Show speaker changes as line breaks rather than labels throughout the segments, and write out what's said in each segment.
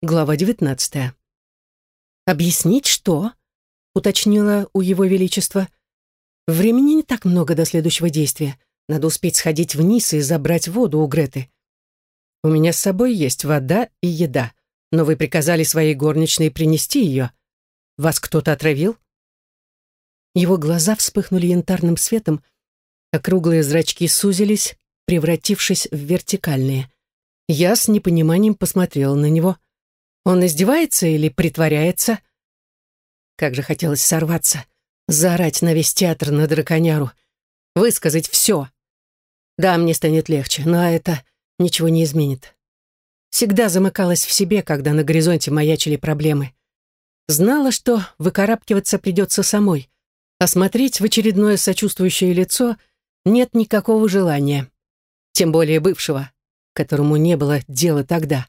Глава 19. «Объяснить что?» — уточнила у его величества. «Времени не так много до следующего действия. Надо успеть сходить вниз и забрать воду у Греты. У меня с собой есть вода и еда, но вы приказали своей горничной принести ее. Вас кто-то отравил?» Его глаза вспыхнули янтарным светом, а круглые зрачки сузились, превратившись в вертикальные. Я с непониманием посмотрела на него — он издевается или притворяется? Как же хотелось сорваться, заорать на весь театр на драконяру, высказать все. Да, мне станет легче, но это ничего не изменит. Всегда замыкалась в себе, когда на горизонте маячили проблемы. Знала, что выкарабкиваться придется самой, а смотреть в очередное сочувствующее лицо нет никакого желания. Тем более бывшего, которому не было дела тогда.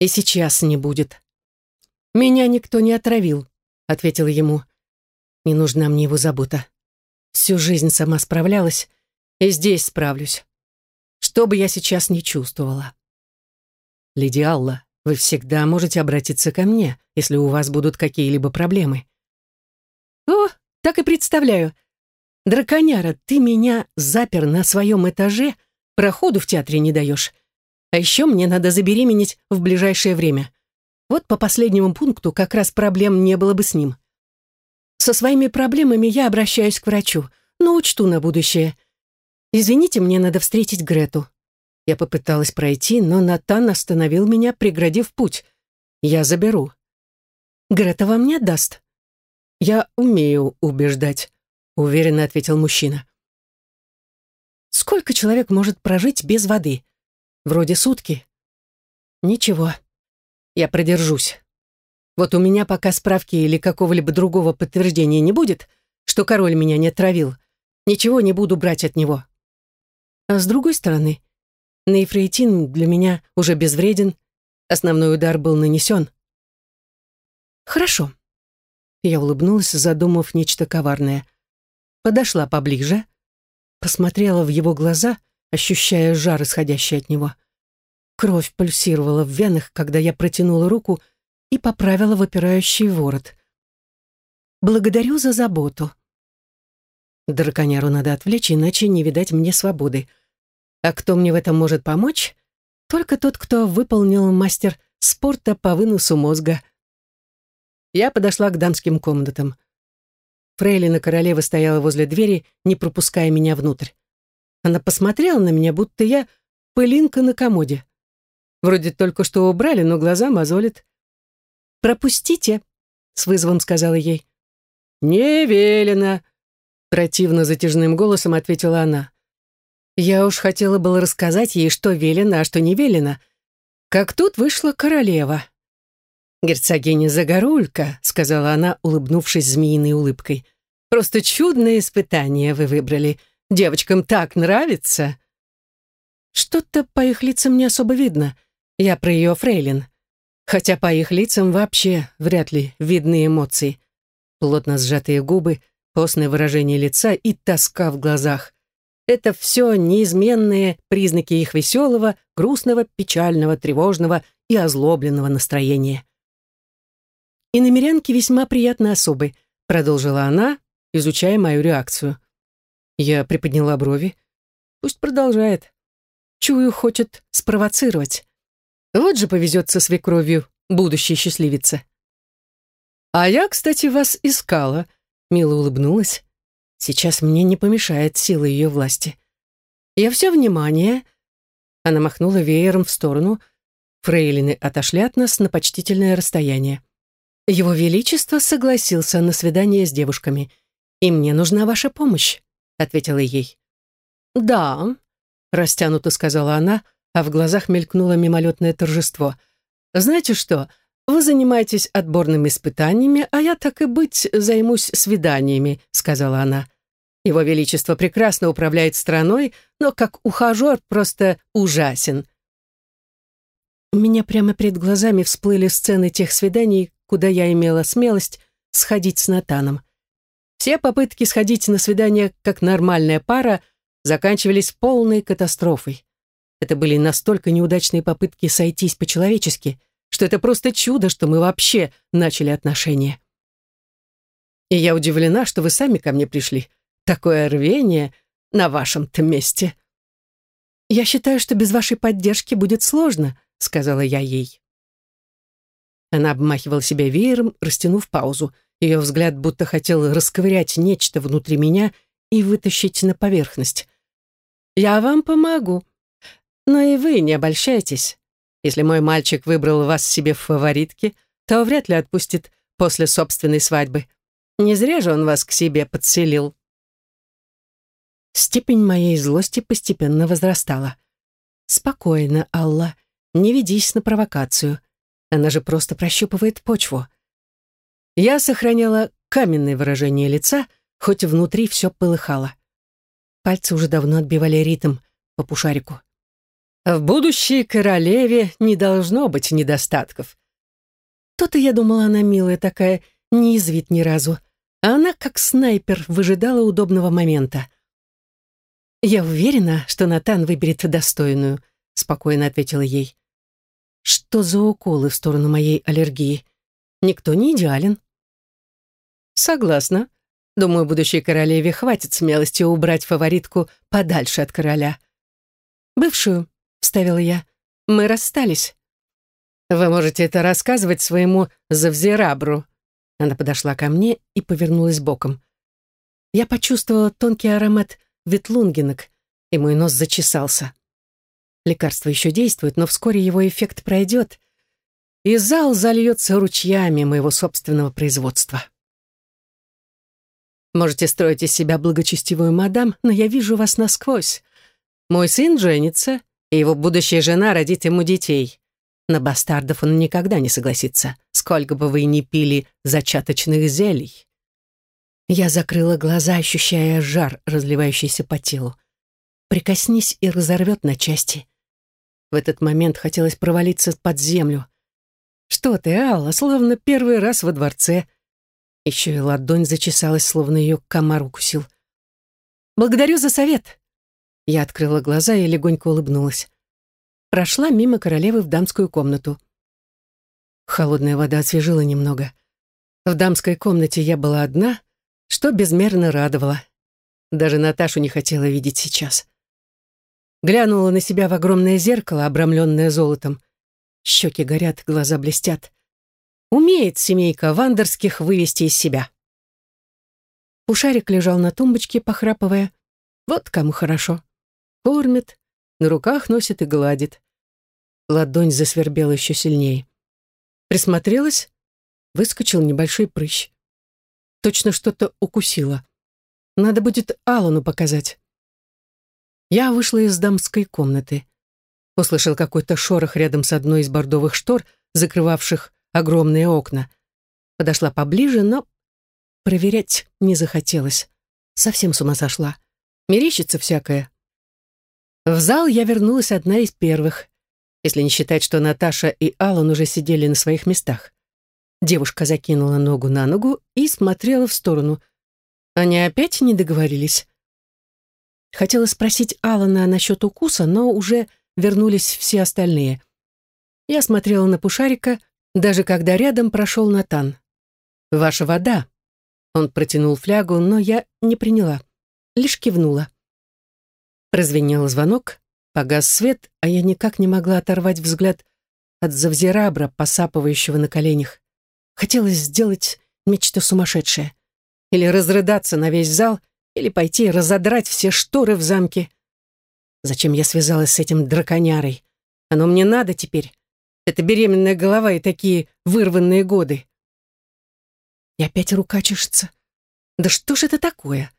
И сейчас не будет. «Меня никто не отравил», — ответила ему. «Не нужна мне его забота. Всю жизнь сама справлялась, и здесь справлюсь. Что бы я сейчас не чувствовала». «Леди Алла, вы всегда можете обратиться ко мне, если у вас будут какие-либо проблемы». «О, так и представляю. Драконяра, ты меня запер на своем этаже, проходу в театре не даешь. А еще мне надо забеременеть в ближайшее время. Вот по последнему пункту как раз проблем не было бы с ним. Со своими проблемами я обращаюсь к врачу, но учту на будущее. Извините, мне надо встретить Грету. Я попыталась пройти, но Натан остановил меня, преградив путь. Я заберу. Грета вам не отдаст. Я умею убеждать, уверенно ответил мужчина. Сколько человек может прожить без воды? Вроде сутки. Ничего, я продержусь. Вот у меня пока справки или какого-либо другого подтверждения не будет, что король меня не травил, ничего не буду брать от него. А с другой стороны, нейфрейтин для меня уже безвреден, основной удар был нанесен. Хорошо. Я улыбнулась, задумав нечто коварное. Подошла поближе, посмотрела в его глаза — ощущая жар, исходящий от него. Кровь пульсировала в венах, когда я протянула руку и поправила выпирающий ворот. «Благодарю за заботу». Драконяру надо отвлечь, иначе не видать мне свободы. А кто мне в этом может помочь? Только тот, кто выполнил мастер спорта по выносу мозга. Я подошла к дамским комнатам. Фрейлина королева стояла возле двери, не пропуская меня внутрь. Она посмотрела на меня, будто я пылинка на комоде. Вроде только что убрали, но глаза мозолят. «Пропустите», — с вызовом сказала ей. «Не велено», — противно затяжным голосом ответила она. Я уж хотела было рассказать ей, что велено, а что не велено. Как тут вышла королева. «Герцогиня Загорулька», — сказала она, улыбнувшись змеиной улыбкой. «Просто чудное испытание вы выбрали. Девочкам так нравится. Что-то по их лицам не особо видно. Я про ее фрейлин. Хотя по их лицам вообще вряд ли видны эмоции. Плотно сжатые губы, постное выражение лица и тоска в глазах. Это все неизменные признаки их веселого, грустного, печального, тревожного и озлобленного настроения. «И намерянки весьма приятные особы», — продолжила она, изучая мою реакцию. Я приподняла брови. Пусть продолжает. Чую, хочет спровоцировать. Вот же повезет со свекровью будущей счастливице. «А я, кстати, вас искала», — мило улыбнулась. «Сейчас мне не помешает сила ее власти. Я все внимание...» Она махнула веером в сторону. Фрейлины отошли от нас на почтительное расстояние. Его Величество согласился на свидание с девушками, и мне нужна ваша помощь ответила ей. «Да», — растянуто сказала она, а в глазах мелькнуло мимолетное торжество. «Знаете что, вы занимаетесь отборными испытаниями, а я, так и быть, займусь свиданиями», — сказала она. «Его Величество прекрасно управляет страной, но как ухажер просто ужасен». У меня прямо перед глазами всплыли сцены тех свиданий, куда я имела смелость сходить с Натаном. Все попытки сходить на свидание как нормальная пара заканчивались полной катастрофой. Это были настолько неудачные попытки сойтись по-человечески, что это просто чудо, что мы вообще начали отношения. И я удивлена, что вы сами ко мне пришли. Такое рвение на вашем-то месте. Я считаю, что без вашей поддержки будет сложно, сказала я ей. Она обмахивала себя веером, растянув паузу. Ее взгляд будто хотел расковырять нечто внутри меня и вытащить на поверхность. «Я вам помогу. Но и вы не обольщайтесь. Если мой мальчик выбрал вас себе в фаворитки, то вряд ли отпустит после собственной свадьбы. Не зря же он вас к себе подселил». Степень моей злости постепенно возрастала. «Спокойно, Алла, не ведись на провокацию. Она же просто прощупывает почву». Я сохраняла каменное выражение лица, хоть внутри все полыхало. Пальцы уже давно отбивали ритм по пушарику. В будущей королеве не должно быть недостатков. То-то я думала, она милая такая, не извит ни разу. А она, как снайпер, выжидала удобного момента. «Я уверена, что Натан выберет достойную», — спокойно ответила ей. «Что за уколы в сторону моей аллергии? Никто не идеален». «Согласна. Думаю, будущей королеве хватит смелости убрать фаворитку подальше от короля». «Бывшую», — вставила я. «Мы расстались». «Вы можете это рассказывать своему завзирабру». Она подошла ко мне и повернулась боком. Я почувствовала тонкий аромат ветлунгенок, и мой нос зачесался. Лекарство еще действует, но вскоре его эффект пройдет, и зал зальется ручьями моего собственного производства. Можете строить из себя благочестивую мадам, но я вижу вас насквозь. Мой сын женится, и его будущая жена родит ему детей. На бастардов он никогда не согласится, сколько бы вы ни пили зачаточных зелий. Я закрыла глаза, ощущая жар, разливающийся по телу. Прикоснись и разорвет на части. В этот момент хотелось провалиться под землю. Что ты, Алла, словно первый раз во дворце. Еще и ладонь зачесалась, словно ее комар укусил. «Благодарю за совет», я открыла глаза и легонько улыбнулась. Прошла мимо королевы в дамскую комнату. Холодная вода освежила немного. В дамской комнате я была одна, что безмерно радовало. Даже Наташу не хотела видеть сейчас. Глянула на себя в огромное зеркало, обрамленное золотом. Щеки горят, глаза блестят. Умеет семейка Вандерских вывести из себя. Пушарик лежал на тумбочке, похрапывая. Вот кому хорошо. Кормит, на руках носит и гладит. Ладонь засвербела еще сильнее. Присмотрелась, выскочил небольшой прыщ. Точно что-то укусило. Надо будет Алану показать. Я вышла из дамской комнаты. Услышал какой-то шорох рядом с одной из бордовых штор, закрывавших огромные окна. Подошла поближе, но проверять не захотелось. Совсем с ума сошла. Мерещится всякое. В зал я вернулась одна из первых, если не считать, что Наташа и Аллан уже сидели на своих местах. Девушка закинула ногу на ногу и смотрела в сторону. Они опять не договорились. Хотела спросить Алана насчет укуса, но уже вернулись все остальные. Я смотрела на Пушарика, даже когда рядом прошел Натан. «Ваша вода». Он протянул флягу, но я не приняла, лишь кивнула. Прозвенел звонок, погас свет, а я никак не могла оторвать взгляд от завзирабра, посапывающего на коленях. Хотелось сделать нечто сумасшедшее. Или разрыдаться на весь зал, или пойти разодрать все шторы в замке. Зачем я связалась с этим драконярой? Оно мне надо теперь. Это беременная голова и такие вырванные годы. И опять рука чешется. Да что ж это такое?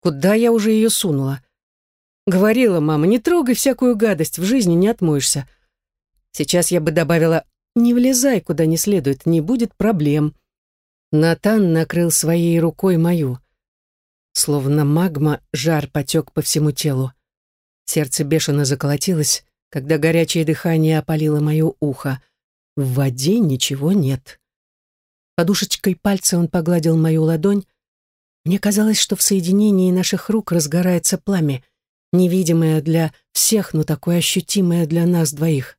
Куда я уже ее сунула? Говорила мама, не трогай всякую гадость, в жизни не отмоешься. Сейчас я бы добавила, не влезай куда не следует, не будет проблем. Натан накрыл своей рукой мою. Словно магма, жар потек по всему телу. Сердце бешено заколотилось, когда горячее дыхание опалило мое ухо. В воде ничего нет. Подушечкой пальца он погладил мою ладонь. Мне казалось, что в соединении наших рук разгорается пламя — невидимое для всех, но такое ощутимое для нас двоих.